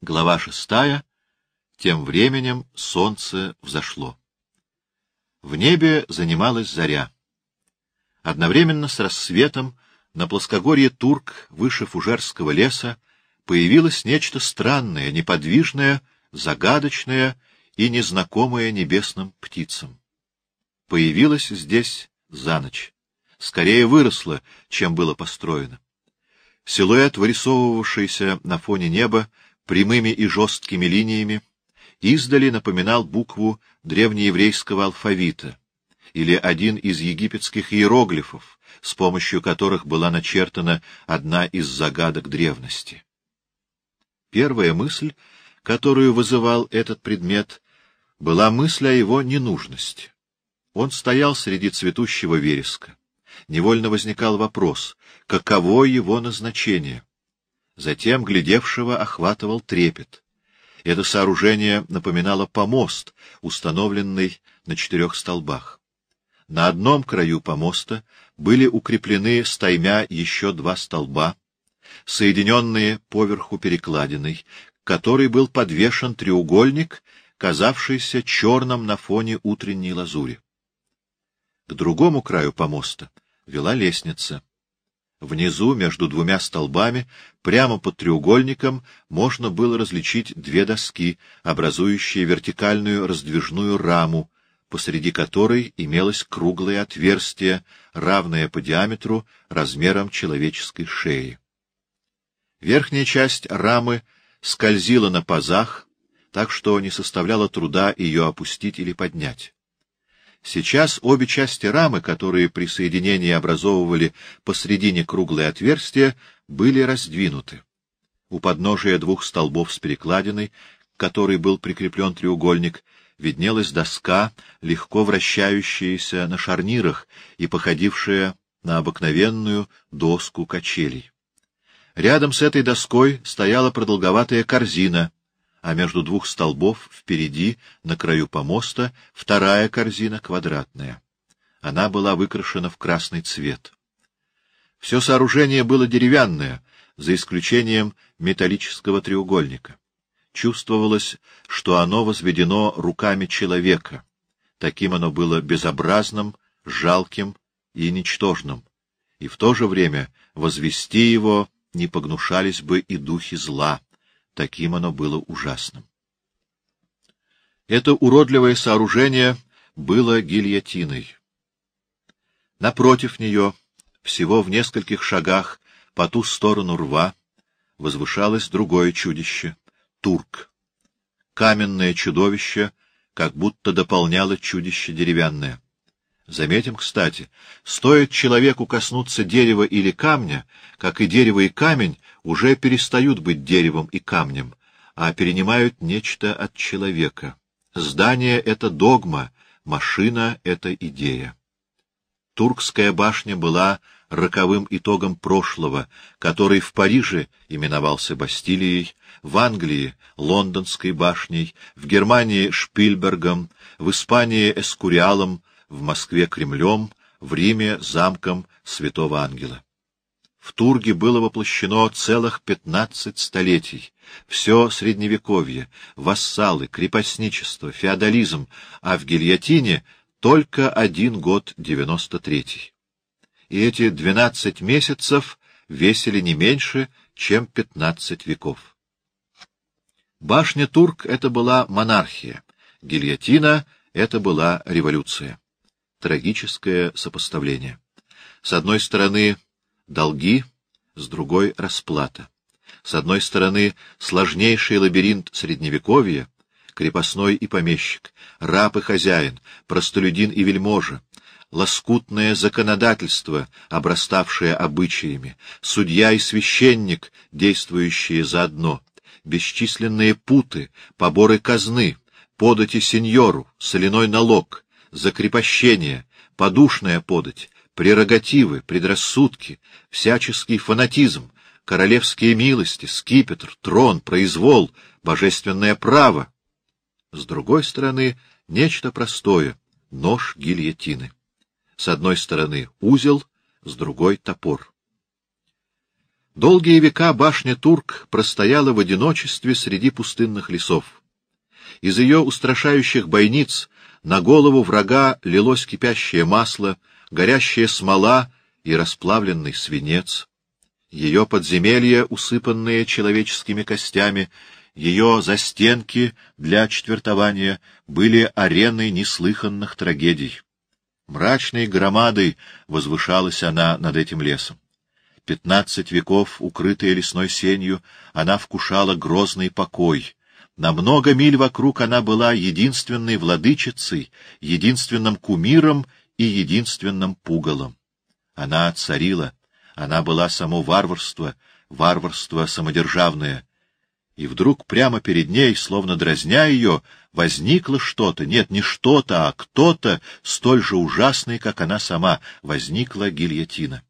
Глава шестая. Тем временем солнце взошло. В небе занималась заря. Одновременно с рассветом на плоскогорье Турк, выше Фужерского леса, появилось нечто странное, неподвижное, загадочное и незнакомое небесным птицам. Появилось здесь за ночь. Скорее выросло, чем было построено. Силуэт, вырисовывавшийся на фоне неба прямыми и жесткими линиями, издали напоминал букву древнееврейского алфавита или один из египетских иероглифов, с помощью которых была начертана одна из загадок древности. Первая мысль, которую вызывал этот предмет, была мысль о его ненужности. Он стоял среди цветущего вереска. Невольно возникал вопрос, каково его назначение. Затем глядевшего охватывал трепет. Это сооружение напоминало помост, установленный на четырех столбах. На одном краю помоста были укреплены стаймя еще два столба, соединенные поверху перекладиной, к которой был подвешен треугольник, казавшийся черным на фоне утренней лазури. К другому краю помоста вела лестница. Внизу, между двумя столбами, прямо под треугольником, можно было различить две доски, образующие вертикальную раздвижную раму, посреди которой имелось круглое отверстие, равное по диаметру размерам человеческой шеи. Верхняя часть рамы скользила на пазах, так что не составляло труда ее опустить или поднять. Сейчас обе части рамы, которые при соединении образовывали посредине круглое отверстие, были раздвинуты. У подножия двух столбов с перекладиной, к которой был прикреплен треугольник, виднелась доска, легко вращающаяся на шарнирах и походившая на обыкновенную доску качелей. Рядом с этой доской стояла продолговатая корзина, а между двух столбов впереди, на краю помоста, вторая корзина квадратная. Она была выкрашена в красный цвет. Все сооружение было деревянное, за исключением металлического треугольника. Чувствовалось, что оно возведено руками человека. Таким оно было безобразным, жалким и ничтожным, и в то же время возвести его не погнушались бы и духи зла. Таким оно было ужасным. Это уродливое сооружение было гильотиной. Напротив нее, всего в нескольких шагах по ту сторону рва, возвышалось другое чудище — турк. Каменное чудовище как будто дополняло чудище деревянное. Заметим, кстати, стоит человеку коснуться дерева или камня, как и дерево и камень уже перестают быть деревом и камнем, а перенимают нечто от человека. Здание — это догма, машина — это идея. Туркская башня была роковым итогом прошлого, который в Париже именовался Бастилией, в Англии — Лондонской башней, в Германии — Шпильбергом, в Испании — Эскуриалом, в Москве — Кремлем, в Риме — замком Святого Ангела. В Турге было воплощено целых пятнадцать столетий. Все Средневековье, вассалы, крепостничество, феодализм, а в гильотине только один год девяносто третий. И эти двенадцать месяцев весили не меньше, чем пятнадцать веков. Башня Турк — это была монархия, гильотина — это была революция. Трагическое сопоставление. С одной стороны долги, с другой — расплата. С одной стороны, сложнейший лабиринт Средневековья, крепостной и помещик, раб и хозяин, простолюдин и вельможа, лоскутное законодательство, обраставшее обычаями, судья и священник, действующие заодно, бесчисленные путы, поборы казны, подати сеньору, соляной налог, закрепощение, подушная подать, прерогативы, предрассудки, всяческий фанатизм, королевские милости, скипетр, трон, произвол, божественное право. С другой стороны, нечто простое — нож гильотины. С одной стороны узел, с другой — топор. Долгие века башня Турк простояла в одиночестве среди пустынных лесов. Из ее устрашающих бойниц на голову врага лилось кипящее масло, горящая смола и расплавленный свинец. Ее подземелья, усыпанные человеческими костями, ее застенки для четвертования были ареной неслыханных трагедий. Мрачной громадой возвышалась она над этим лесом. Пятнадцать веков, укрытая лесной сенью, она вкушала грозный покой. На много миль вокруг она была единственной владычицей, единственным кумиром и единственным пугалом. Она царила, она была само варварство, варварство самодержавное. И вдруг прямо перед ней, словно дразня ее, возникло что-то, нет, не что-то, а кто-то, столь же ужасный, как она сама, возникла гильотина.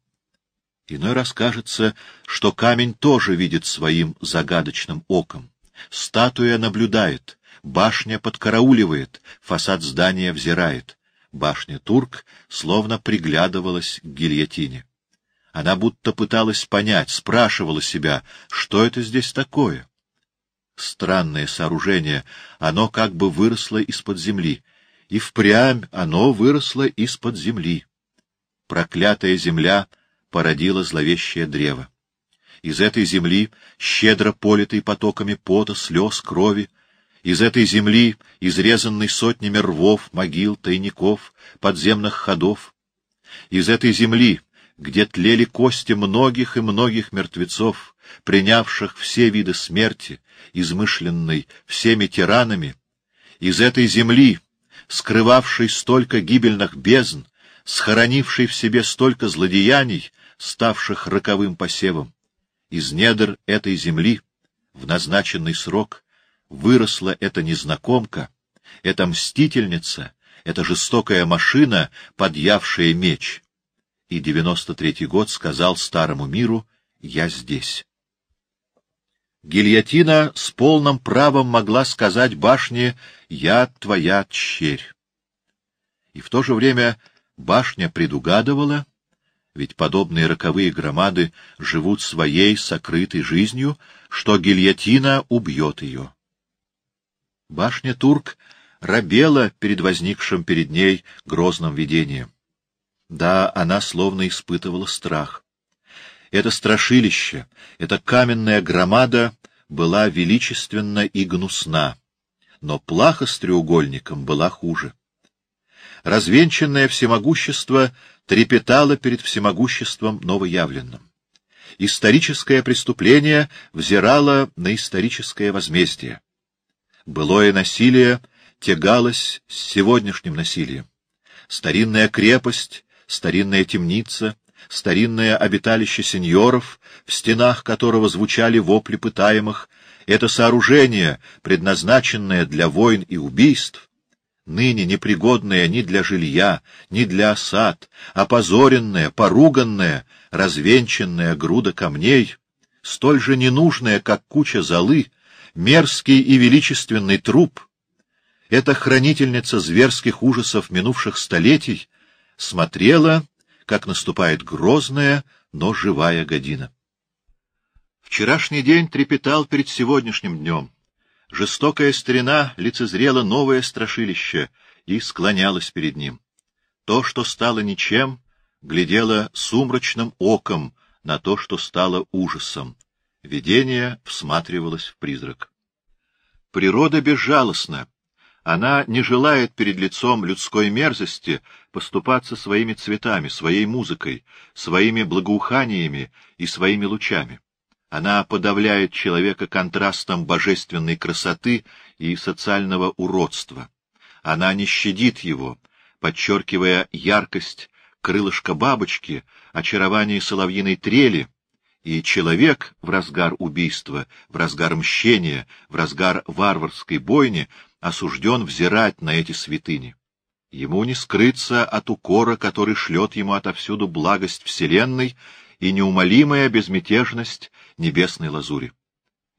Иной раз кажется, что камень тоже видит своим загадочным оком. Статуя наблюдает, башня подкарауливает, фасад здания взирает. Башня Турк словно приглядывалась к гильотине. Она будто пыталась понять, спрашивала себя, что это здесь такое. Странное сооружение, оно как бы выросло из-под земли, и впрямь оно выросло из-под земли. Проклятая земля породила зловещее древо. Из этой земли, щедро политой потоками пота, слез, крови, из этой земли, изрезанной сотнями рвов, могил, тайников, подземных ходов, из этой земли, где тлели кости многих и многих мертвецов, принявших все виды смерти, измышленной всеми тиранами, из этой земли, скрывавшей столько гибельных бездн, схоронившей в себе столько злодеяний, ставших роковым посевом. Из недр этой земли в назначенный срок выросла эта незнакомка, эта мстительница, эта жестокая машина, подъявшая меч. И девяносто третий год сказал старому миру «Я здесь». Гильотина с полным правом могла сказать башне «Я твоя черь». И в то же время башня предугадывала, ведь подобные роковые громады живут своей сокрытой жизнью, что гильотина убьет ее. Башня Турк робела перед возникшим перед ней грозным видением. Да, она словно испытывала страх. Это страшилище, эта каменная громада была величественна и гнусна, но плаха с треугольником была хуже. Развенчанное всемогущество трепетало перед всемогуществом новоявленным. Историческое преступление взирало на историческое возмездие. Былое насилие тягалось с сегодняшним насилием. Старинная крепость, старинная темница, старинное обиталище сеньоров, в стенах которого звучали вопли пытаемых, это сооружение, предназначенное для войн и убийств, ныне непригодное ни для жилья, ни для осад, опозоренное, поруганное, развенчанная груда камней, столь же ненужная, как куча золы, мерзкий и величественный труп, эта хранительница зверских ужасов минувших столетий смотрела, как наступает грозная, но живая година. Вчерашний день трепетал перед сегодняшним днем. Жестокая старина лицезрела новое страшилище и склонялась перед ним. То, что стало ничем, глядело сумрачным оком на то, что стало ужасом. Видение всматривалось в призрак. Природа безжалостна. Она не желает перед лицом людской мерзости поступаться своими цветами, своей музыкой, своими благоуханиями и своими лучами. Она подавляет человека контрастом божественной красоты и социального уродства. Она не щадит его, подчеркивая яркость крылышка бабочки, очарование соловьиной трели, и человек в разгар убийства, в разгар мщения, в разгар варварской бойни осужден взирать на эти святыни. Ему не скрыться от укора, который шлет ему отовсюду благость вселенной и неумолимая безмятежность небесной лазури.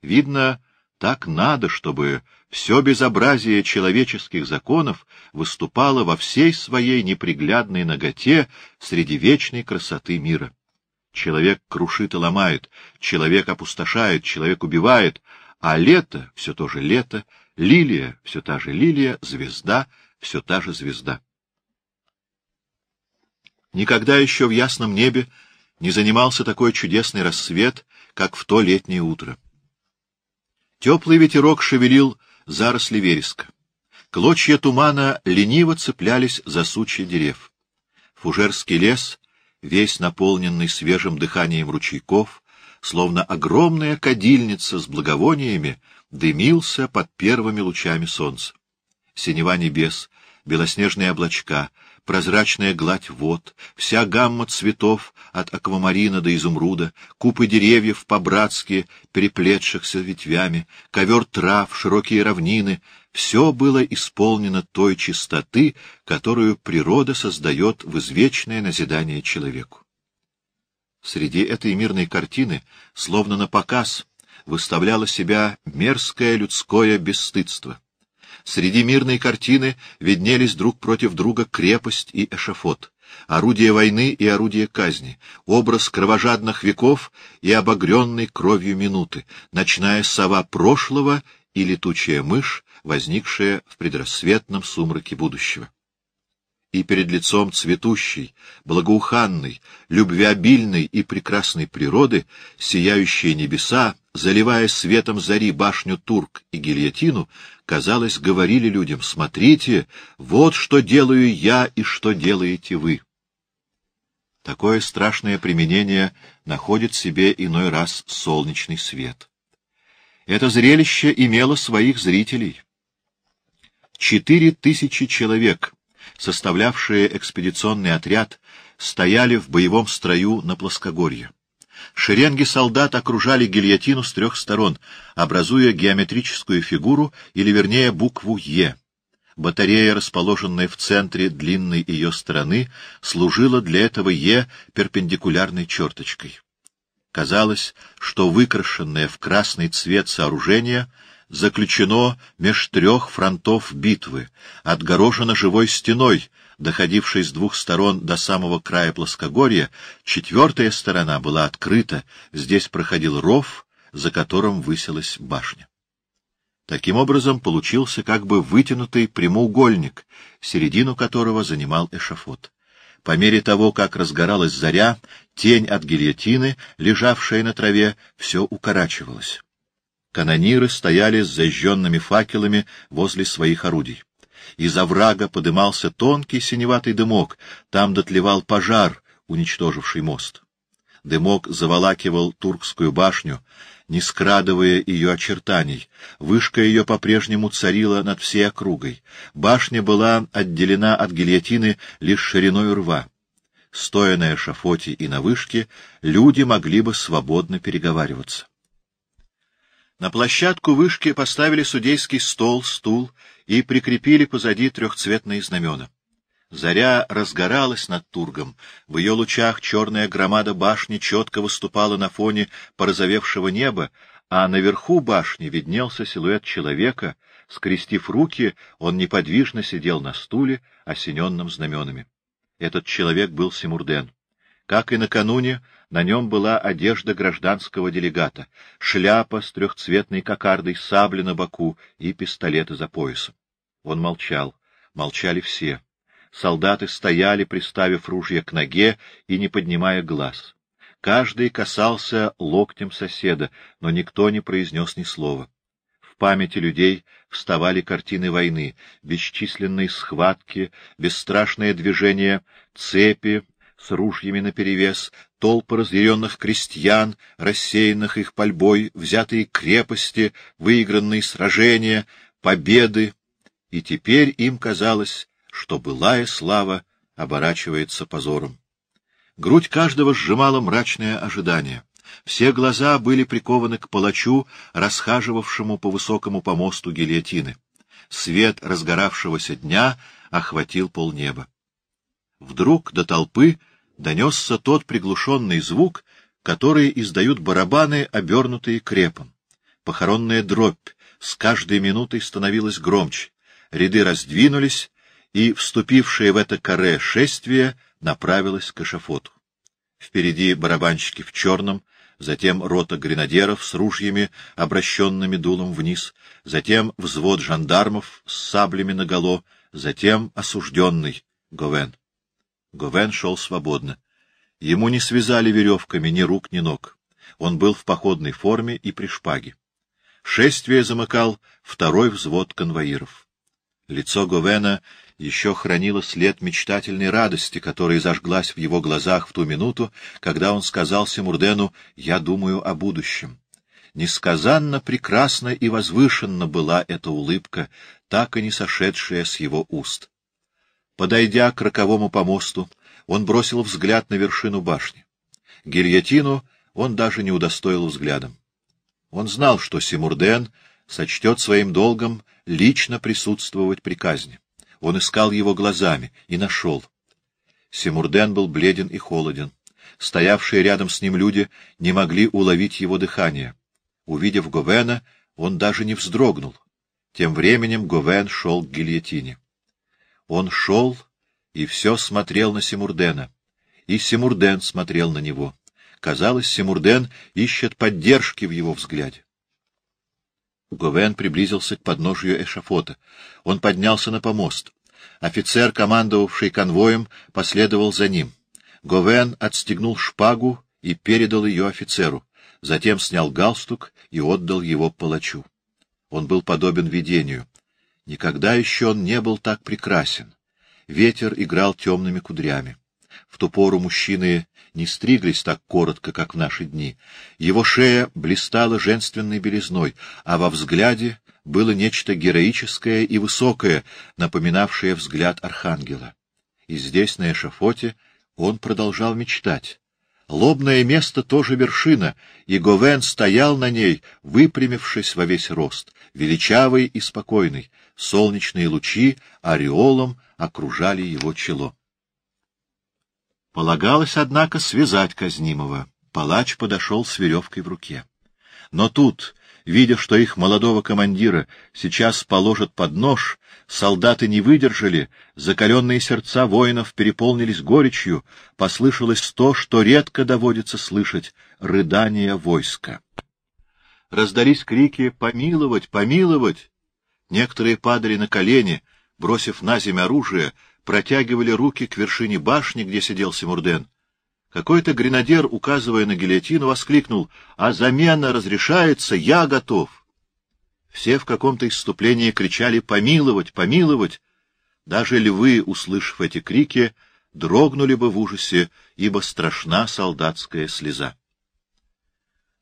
Видно, так надо, чтобы все безобразие человеческих законов выступало во всей своей неприглядной ноготе среди вечной красоты мира. Человек крушит и ломает, человек опустошает, человек убивает, а лето — все то же лето, лилия — все та же лилия, звезда — все та же звезда. Никогда еще в ясном небе не занимался такой чудесный рассвет, как в то летнее утро. Теплый ветерок шевелил заросли вереска. Клочья тумана лениво цеплялись за сучья дерев. Фужерский лес, весь наполненный свежим дыханием ручейков, словно огромная кадильница с благовониями, дымился под первыми лучами солнца. Синева небес, белоснежные облачка, прозрачная гладь вод, вся гамма цветов от аквамарина до изумруда, купы деревьев по-братски переплетшихся ветвями, ковер трав, широкие равнины — все было исполнено той чистоты, которую природа создает в извечное назидание человеку. Среди этой мирной картины, словно на показ, выставляло себя мерзкое людское бесстыдство. Среди мирной картины виднелись друг против друга крепость и эшафот, орудие войны и орудие казни, образ кровожадных веков и обогренной кровью минуты, ночная сова прошлого и летучая мышь, возникшая в предрассветном сумраке будущего и перед лицом цветущей, благоуханной, любвеобильной и прекрасной природы сияющие небеса, заливая светом зари башню Турк и гильотину, казалось, говорили людям, «Смотрите, вот что делаю я и что делаете вы». Такое страшное применение находит себе иной раз солнечный свет. Это зрелище имело своих зрителей. Четыре тысячи человек — составлявшие экспедиционный отряд, стояли в боевом строю на плоскогорье. Шеренги солдат окружали гильотину с трех сторон, образуя геометрическую фигуру, или вернее букву «Е». Батарея, расположенная в центре длинной ее стороны, служила для этого «Е» перпендикулярной черточкой. Казалось, что выкрашенное в красный цвет сооружение — заключено меж трех фронтов битвы, отгорожено живой стеной, доходившей с двух сторон до самого края плоскогорья, четвертая сторона была открыта, здесь проходил ров, за которым высилась башня. Таким образом получился как бы вытянутый прямоугольник, середину которого занимал эшафот. По мере того, как разгоралась заря, тень от гильотины, лежавшая на траве, все укорачивалась. Канониры стояли с зажженными факелами возле своих орудий. Из оврага подымался тонкий синеватый дымок, там дотлевал пожар, уничтоживший мост. Дымок заволакивал Туркскую башню, не скрадывая ее очертаний. Вышка ее по-прежнему царила над всей округой. Башня была отделена от гильотины лишь шириной рва. Стоя на эшафоте и на вышке, люди могли бы свободно переговариваться. На площадку вышки поставили судейский стол, стул и прикрепили позади трехцветные знамена. Заря разгоралась над Тургом. В ее лучах черная громада башни четко выступала на фоне порозовевшего неба, а наверху башни виднелся силуэт человека. Скрестив руки, он неподвижно сидел на стуле, осененном знаменами. Этот человек был Симурден. Как и накануне, на нем была одежда гражданского делегата, шляпа с трехцветной кокардой, сабля на боку и пистолеты за поясом. Он молчал. Молчали все. Солдаты стояли, приставив ружья к ноге и не поднимая глаз. Каждый касался локтем соседа, но никто не произнес ни слова. В памяти людей вставали картины войны, бесчисленные схватки, бесстрашное движение цепи, с ружьями наперевес, толпы разъяренных крестьян, рассеянных их пальбой, взятые крепости, выигранные сражения, победы, и теперь им казалось, что былая слава оборачивается позором. Грудь каждого сжимала мрачное ожидание. Все глаза были прикованы к палачу, расхаживавшему по высокому помосту гильотины. Свет разгоравшегося дня охватил полнеба. Вдруг до толпы донесся тот приглушенный звук, который издают барабаны, обернутые крепом. Похоронная дробь с каждой минутой становилась громче. Ряды раздвинулись, и вступившее в это каре шествие направилось к эшафоту. Впереди барабанщики в черном, затем рота гренадеров с ружьями, обращенными дулом вниз, затем взвод жандармов с саблями наголо, затем осужденный Говен. Говен шел свободно. Ему не связали веревками ни рук, ни ног. Он был в походной форме и при шпаге. Шествие замыкал второй взвод конвоиров. Лицо Говена еще хранило след мечтательной радости, которая зажглась в его глазах в ту минуту, когда он сказал Симурдену «Я думаю о будущем». Несказанно прекрасна и возвышенна была эта улыбка, так и не сошедшая с его уст. Подойдя к роковому помосту, он бросил взгляд на вершину башни. Гильотину он даже не удостоил взглядом. Он знал, что Симурден сочтет своим долгом лично присутствовать при казни. Он искал его глазами и нашел. Симурден был бледен и холоден. Стоявшие рядом с ним люди не могли уловить его дыхание. Увидев Говена, он даже не вздрогнул. Тем временем Говен шел к гильотине. Он шел и все смотрел на Симурдена. И Симурден смотрел на него. Казалось, Симурден ищет поддержки в его взгляде. Говен приблизился к подножию эшафота. Он поднялся на помост. Офицер, командовавший конвоем, последовал за ним. Говен отстегнул шпагу и передал ее офицеру. Затем снял галстук и отдал его палачу. Он был подобен видению. Никогда еще он не был так прекрасен. Ветер играл темными кудрями. В ту пору мужчины не стриглись так коротко, как в наши дни. Его шея блистала женственной белизной, а во взгляде было нечто героическое и высокое, напоминавшее взгляд архангела. И здесь, на эшафоте, он продолжал мечтать. Лобное место тоже вершина, и Говен стоял на ней, выпрямившись во весь рост, величавый и спокойный. Солнечные лучи ореолом окружали его чело. Полагалось, однако, связать казнимого. Палач подошел с веревкой в руке. Но тут, видя, что их молодого командира сейчас положат под нож, солдаты не выдержали, закаленные сердца воинов переполнились горечью, послышалось то, что редко доводится слышать — рыдание войска. Раздались крики «Помиловать! Помиловать!» Некоторые падали на колени, бросив на земь оружие, протягивали руки к вершине башни, где сидел Симурден. Какой-то гренадер, указывая на гильотину, воскликнул «А замена разрешается, я готов!» Все в каком-то исступлении кричали «Помиловать! Помиловать!» Даже львы, услышав эти крики, дрогнули бы в ужасе, ибо страшна солдатская слеза.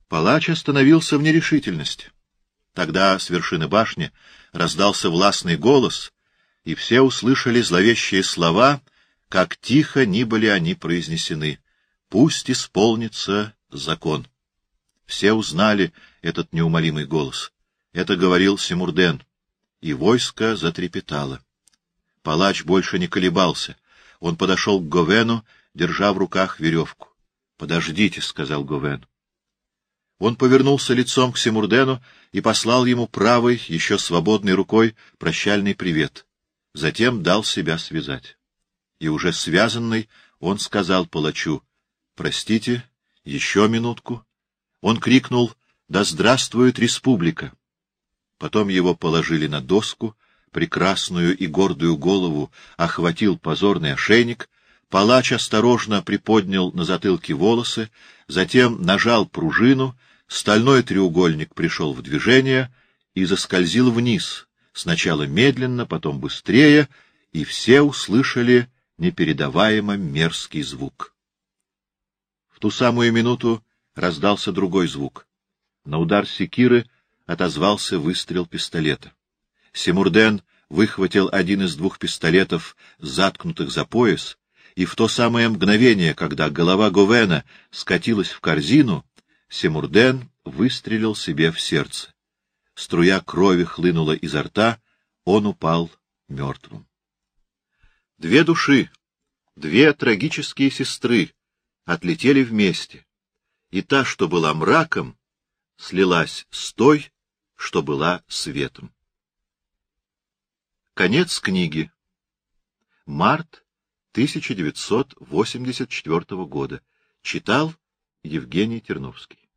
Палач остановился в нерешительности. Тогда с вершины башни раздался властный голос, и все услышали зловещие слова, как тихо ни были они произнесены. «Пусть исполнится закон». Все узнали этот неумолимый голос. Это говорил Симурден, и войско затрепетало. Палач больше не колебался. Он подошел к Говену, держа в руках веревку. — Подождите, — сказал Говен. Он повернулся лицом к Симурдену и послал ему правой, еще свободной рукой, прощальный привет затем дал себя связать. И уже связанный он сказал палачу, «Простите, еще минутку». Он крикнул, «Да здравствует республика!» Потом его положили на доску, прекрасную и гордую голову охватил позорный ошейник, палач осторожно приподнял на затылке волосы, затем нажал пружину, стальной треугольник пришел в движение и заскользил вниз, сначала медленно, потом быстрее, и все услышали непередаваемо мерзкий звук. В ту самую минуту раздался другой звук. На удар секиры отозвался выстрел пистолета. Симурден выхватил один из двух пистолетов, заткнутых за пояс, и в то самое мгновение, когда голова Говена скатилась в корзину, Симурден выстрелил себе в сердце струя крови хлынула изо рта, он упал мертвым. Две души, две трагические сестры отлетели вместе, и та, что была мраком, слилась с той, что была светом. Конец книги. Март 1984 года. Читал Евгений Терновский.